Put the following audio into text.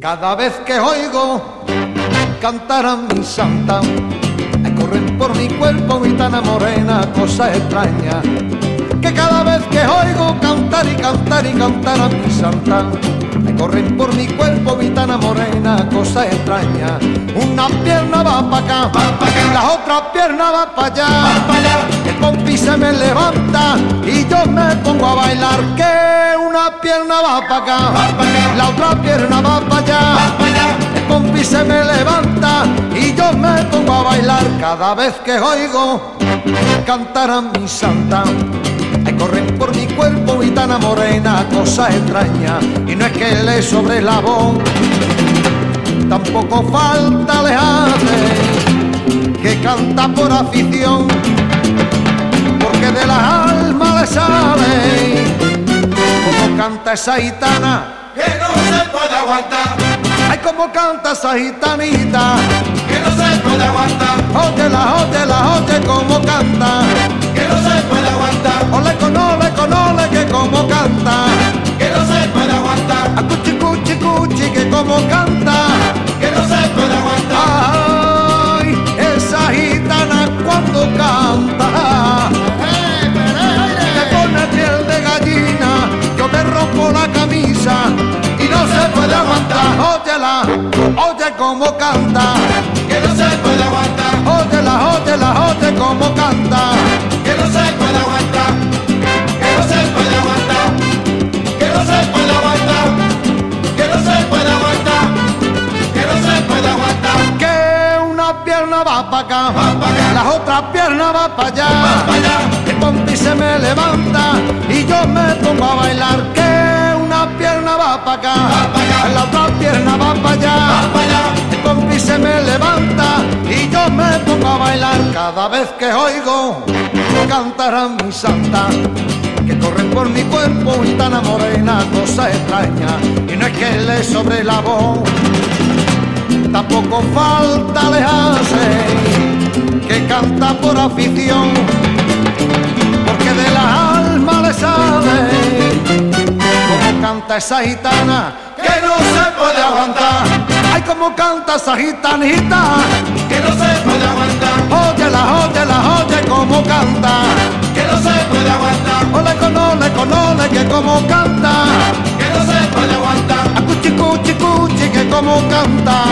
Cada vez que oigo cantar a mi santa, corren por mi cuerpo gitana morena, cosa extraña. Que cada vez que oigo cantar y cantar y cantar a mi santa, corren por mi cuerpo gitana morena, cosa extraña. Una pierna va para acá, Va pa' acá. la otra pierna va para allá. Va pa' allá. El pompi se me levanta y yo me pongo a bailar. Que una pierna va para acá, Va pa' acá. la otra pierna va para allá. Va pa' allá. El pompi se me levanta y yo me pongo a bailar cada vez que oigo cantar a mi santa. Ay, corren por mi cuerpo gitana morena, cosa extraña. Y no es que le sobre la voz, tampoco falta le hace que canta por afición, porque de la alma le sale como canta esa gitana. Que no se puede aguantar. Ay, como canta esa gitanita. Como canta. Que no se puede aguantar. Óyela, óyela, oye como canta. Que no se puede aguantar. Que no se puede aguantar. Que no se puede aguantar. Que no se puede aguantar. Que no se puede aguantar. Que una pierna va para acá, Va pa' acá. la otra pierna va para allá. Va pa' allá. El pompi se me levanta y yo me pongo a bailar. Que una pierna va para acá, a bailar cada vez que oigo cantar a mi santa. Que corren por mi cuerpo gitana morena, cosa extraña. Y no es que le sobre la voz, tampoco falta le hace que canta por afición, porque de la alma le sale como canta esa gitana Que no se puede aguantar. Ay, como canta esa gitanita. Como canta. Que no se puede aguantar. A cuchi cuchi cuchi que como canta.